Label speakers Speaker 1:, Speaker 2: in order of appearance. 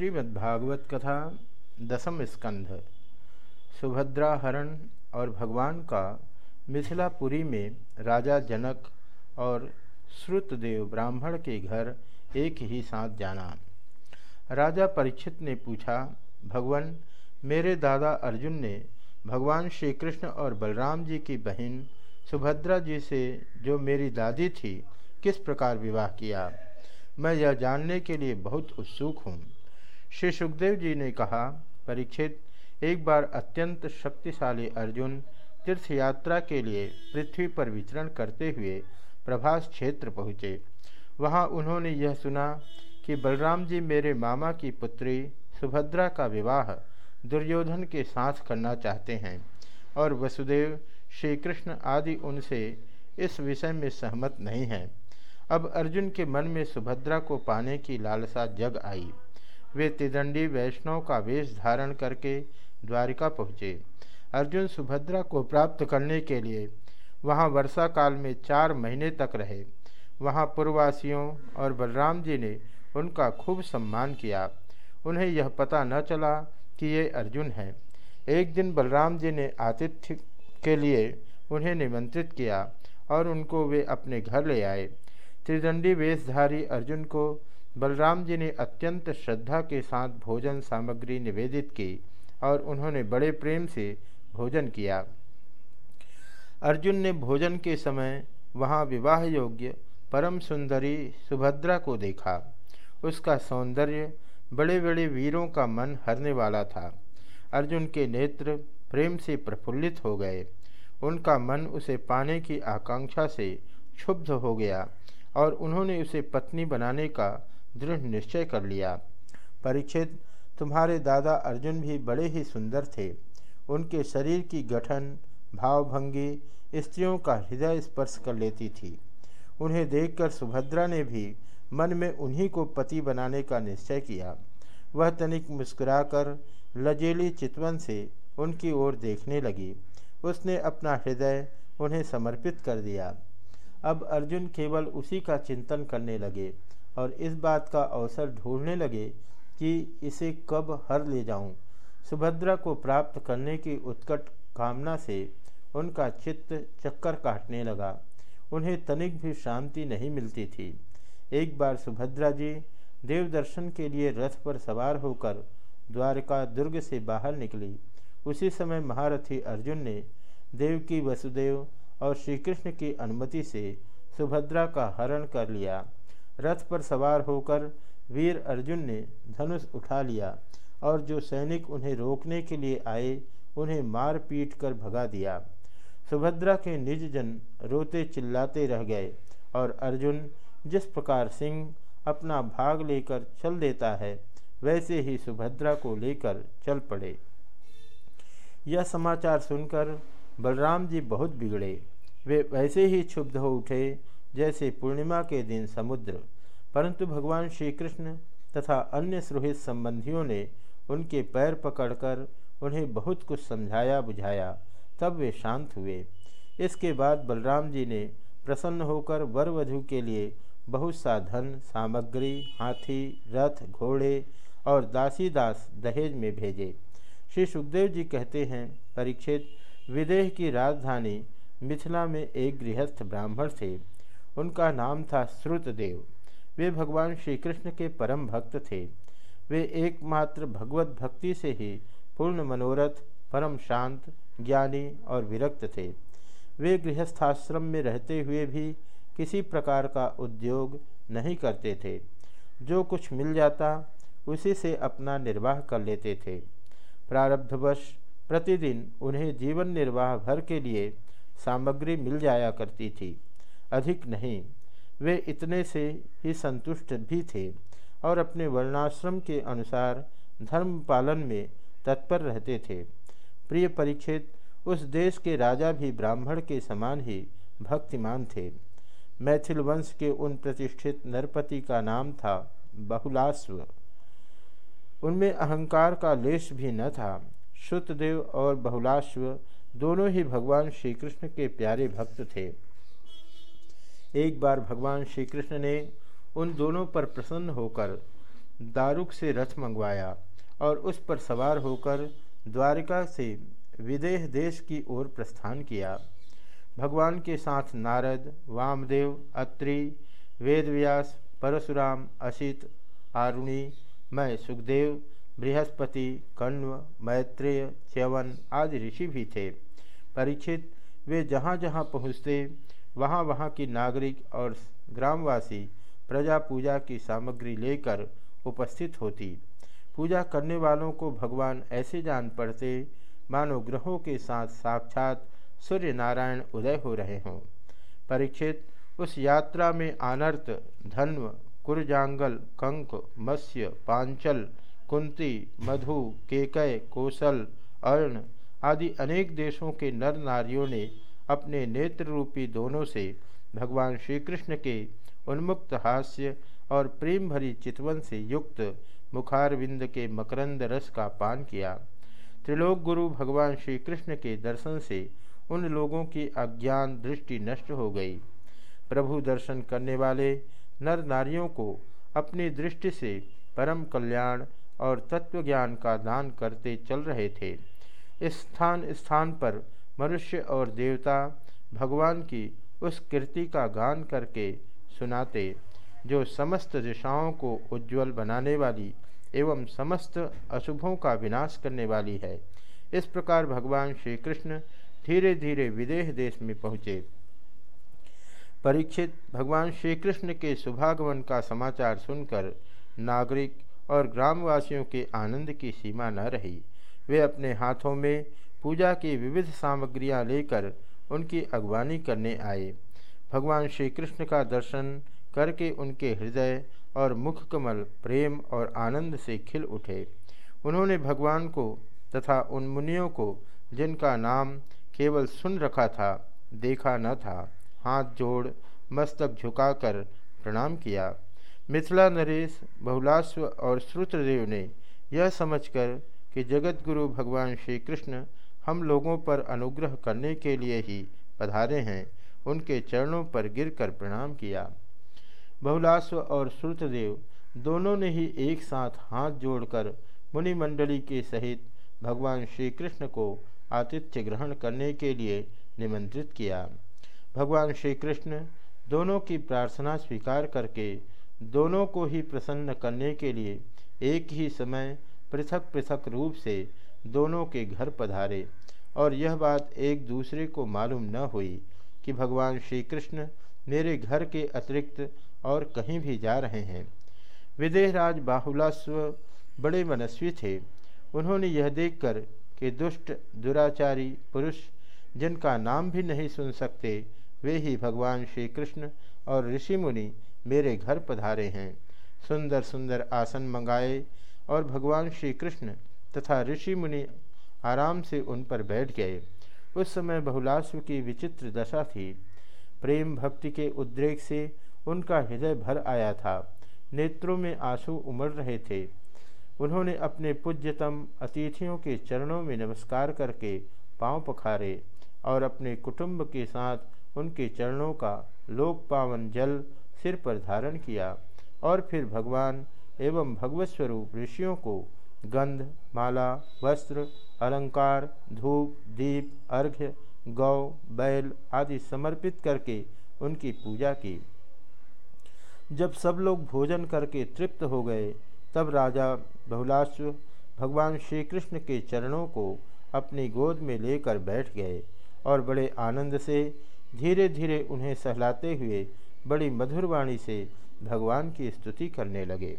Speaker 1: श्रीमद्भागवत कथा दसम स्कंध सुभद्रा हरण और भगवान का मिथिलापुरी में राजा जनक और श्रुतदेव ब्राह्मण के घर एक ही साथ जाना। राजा परीक्षित ने पूछा, भगवान, मेरे दादा अर्जुन ने भगवान श्री कृष्ण और बलराम जी की बहन सुभद्रा जी से जो मेरी दादी थी, किस प्रकार विवाह किया? मैं यह जानने के लिए बहुत उत्सुक हूँ। श्री सुखदेव जी ने कहा, परीक्षित, एक बार अत्यंत शक्तिशाली अर्जुन तीर्थ यात्रा के लिए पृथ्वी पर विचरण करते हुए प्रभास क्षेत्र पहुँचे। वहाँ उन्होंने यह सुना कि बलराम जी मेरे मामा की पुत्री सुभद्रा का विवाह दुर्योधन के साथ करना चाहते हैं और वसुदेव श्री कृष्ण आदि उनसे इस विषय में सहमत नहीं हैं। अब अर्जुन के मन में सुभद्रा को पाने की लालसा जग आई। वे त्रिदंडी वैष्णव का वेश धारण करके द्वारिका पहुँचे। अर्जुन सुभद्रा को प्राप्त करने के लिए वहाँ वर्षा काल में चार महीने तक रहे। वहाँ पूर्ववासियों और बलराम जी ने उनका खूब सम्मान किया। उन्हें यह पता न चला कि ये अर्जुन हैं। एक दिन बलराम जी ने आतिथ्य के लिए उन्हें निमंत्रित किया और उनको वे अपने घर ले आए। त्रिदंडी वेशधारी अर्जुन को बलराम जी ने अत्यंत श्रद्धा के साथ भोजन सामग्री निवेदित की और उन्होंने बड़े प्रेम से भोजन किया। अर्जुन ने भोजन के समय वहाँ विवाह योग्य परम सुंदरी सुभद्रा को देखा। उसका सौंदर्य बड़े बड़े वीरों का मन हरने वाला था। अर्जुन के नेत्र प्रेम से प्रफुल्लित हो गए। उनका मन उसे पाने की आकांक्षा से क्षुब्ध हो गया और उन्होंने उसे पत्नी बनाने का दृढ़ निश्चय कर लिया। परीक्षित तुम्हारे दादा अर्जुन भी बड़े ही सुंदर थे। उनके शरीर की गठन, भावभंगी स्त्रियों का हृदय स्पर्श कर लेती थी। उन्हें देखकर सुभद्रा ने भी मन में उन्हीं को पति बनाने का निश्चय किया। वह तनिक मुस्कुराकर लजेली चितवन से उनकी ओर देखने लगी। उसने अपना हृदय उन्हें समर्पित कर दिया। अब अर्जुन केवल उसी का चिंतन करने लगे। और इस बात का अवसर ढूँढने लगे कि इसे कब हर ले जाऊँ। सुभद्रा को प्राप्त करने की उत्कट कामना से उनका चित्त चक्कर काटने लगा। उन्हें तनिक भी शांति नहीं मिलती थी। एक बार सुभद्रा जी देव दर्शन के लिए रथ पर सवार होकर द्वारका दुर्ग से बाहर निकली। उसी समय महारथी अर्जुन ने देव की वसुदेव और श्री कृष्ण की अनुमति से सुभद्रा का हरण कर लिया। रथ पर सवार होकर वीर अर्जुन ने धनुष उठा लिया और जो सैनिक उन्हें रोकने के लिए आए, उन्हें मार पीट कर भगा दिया। सुभद्रा के निज जन रोते चिल्लाते रह गए और अर्जुन जिस प्रकार सिंह अपना भाग लेकर चल देता है, वैसे ही सुभद्रा को लेकर चल पड़े। यह समाचार सुनकर बलराम जी बहुत बिगड़े। वे वैसे ही क्षुब्ध हो उठे जैसे पूर्णिमा के दिन समुद्र, परंतु भगवान श्री कृष्ण तथा अन्य सुहित संबंधियों ने उनके पैर पकड़कर उन्हें बहुत कुछ समझाया, बुझाया। तब वे शांत हुए। इसके बाद बलराम जी ने प्रसन्न होकर वर वधु के लिए बहुत सा धन, सामग्री, हाथी, रथ, घोड़े और दासी दास दहेज में भेजे। श्री सुखदेव जी कहते हैं, परीक्षित, विदेह की राजधानी मिथिला में एक गृहस्थ ब्राह्मण थे। उनका नाम था श्रुतदेव। वे भगवान श्री कृष्ण के परम भक्त थे। वे एकमात्र भगवत भक्ति से ही पूर्ण मनोरथ, परम शांत, ज्ञानी और विरक्त थे। वे गृहस्थाश्रम में रहते हुए भी किसी प्रकार का उद्योग नहीं करते थे। जो कुछ मिल जाता, उसी से अपना निर्वाह कर लेते थे। प्रारब्धवश प्रतिदिन उन्हें जीवन निर्वाह भर के लिए सामग्री मिल जाया करती थी। अधिक नहीं। वे इतने से ही संतुष्ट भी थे और अपने वर्णाश्रम के अनुसार धर्म पालन में तत्पर रहते थे। प्रिय परीक्षित उस देश के राजा भी ब्राह्मण के समान ही भक्तिमान थे। मैथिल वंश के उन प्रतिष्ठित नरपति का नाम था बहुलास्व। उनमें अहंकार का लेश भी न था। श्रुतदेव और बहुलाश्व दोनों ही भगवान श्री कृष्ण के प्यारे भक्त थे। एक बार भगवान श्री कृष्ण ने उन दोनों पर प्रसन्न होकर दारुक से रथ मंगवाया और उस पर सवार होकर द्वारिका से विदेह देश की ओर प्रस्थान किया। भगवान के साथ नारद, वामदेव, अत्रि, वेदव्यास, परशुराम असित आरुणी, मैं, सुखदेव, बृहस्पति, कण्व, मैत्रेय, च्यवन आदि ऋषि भी थे। परीक्षित, वे जहाँ जहाँ पहुँचते वहाँ वहाँ की नागरिक और ग्रामवासी प्रजा पूजा की सामग्री लेकर उपस्थित होती। पूजा करने वालों को भगवान ऐसे जान पड़ते, मानो ग्रहों के साथ साक्षात सूर्य नारायण उदय हो रहे हों। परीक्षित, उस यात्रा में आनर्त धन्व, कुरजांगल, कंक, मत्स्य, पांचल, कुंती, मधु, केकय कौशल अर्ण आदि अनेक देशों के नर नारियों ने अपने नेत्र रूपी दोनों से भगवान श्री कृष्ण के उन्मुक्त हास्य और प्रेम भरी चितवन से युक्त मुखारविंद के मकरंद रस का पान किया। त्रिलोक गुरु भगवान श्री कृष्ण के दर्शन से उन लोगों की अज्ञान दृष्टि नष्ट हो गई। प्रभु दर्शन करने वाले नर नारियों को अपनी दृष्टि से परम कल्याण और तत्व ज्ञान का दान करते चल रहे थे। इस स्थान स्थान पर मनुष्य और देवता भगवान की उस कृति का गान करके सुनाते, जो समस्त दिशाओं को उज्जवल बनाने वाली एवं समस्त अशुभों का विनाश करने वाली है। इस प्रकार भगवान श्री कृष्ण धीरे धीरे विदेह देश में पहुँचे। परीक्षित भगवान श्री कृष्ण के शुभागमन का समाचार सुनकर नागरिक और ग्रामवासियों के आनंद की सीमा न रही। वे अपने हाथों में पूजा की विविध सामग्रियाँ लेकर उनकी अगवानी करने आए। भगवान श्री कृष्ण का दर्शन करके उनके हृदय और मुख कमल प्रेम और आनंद से खिल उठे। उन्होंने भगवान को तथा उन मुनियों को, जिनका नाम केवल सुन रखा था, देखा न था, हाथ जोड़ मस्तक झुकाकर प्रणाम किया। मिथिला नरेश बहुलास्व और श्रुतदेव ने यह समझकर कि जगत गुरु भगवान श्री कृष्ण हम लोगों पर अनुग्रह करने के लिए ही पधारे हैं। उनके चरणों पर गिरकर प्रणाम किया। बहुलास्व और श्रुतदेव दोनों ने ही एक साथ हाथ जोड़कर मुनि मंडली के सहित भगवान श्री कृष्ण को आतिथ्य ग्रहण करने के लिए निमंत्रित किया। भगवान श्री कृष्ण दोनों की प्रार्थना स्वीकार करके दोनों को ही प्रसन्न करने के लिए एक ही समय पृथक पृथक रूप से दोनों के घर पधारे, और यह बात एक दूसरे को मालूम न हुई कि भगवान श्री कृष्ण मेरे घर के अतिरिक्त और कहीं भी जा रहे हैं। विदेहराज बाहुलास्व बड़े मनस्वी थे। उन्होंने यह देखकर कि दुष्ट, दुराचारी पुरुष, जिनका नाम भी नहीं सुन सकते, वे ही भगवान श्री कृष्ण और ऋषि मुनि मेरे घर पधारे हैं। सुंदर सुंदर आसन मंगाए और भगवान श्री कृष्ण तथा ऋषि मुनि आराम से उन पर बैठ गए। उस समय बहुलाश्व की विचित्र दशा थी। प्रेम भक्ति के उद्रेक से उनका हृदय भर आया था। नेत्रों में आँसू उमड़ रहे थे। उन्होंने अपने पूज्यतम अतिथियों के चरणों में नमस्कार करके पाँव पखारे और अपने कुटुंब के साथ उनके चरणों का लोक पावन जल सिर पर धारण किया और फिर भगवान एवं भगवत स्वरूप ऋषियों को गंध, माला, वस्त्र, अलंकार, धूप, दीप अर्घ्य गौ, बैल आदि समर्पित करके उनकी पूजा की। जब सब लोग भोजन करके तृप्त हो गए, तब राजा बहुलाश्व भगवान श्री कृष्ण के चरणों को अपनी गोद में लेकर बैठ गए और बड़े आनंद से धीरे धीरे उन्हें सहलाते हुए बड़ी मधुर वाणी से भगवान की स्तुति करने लगे।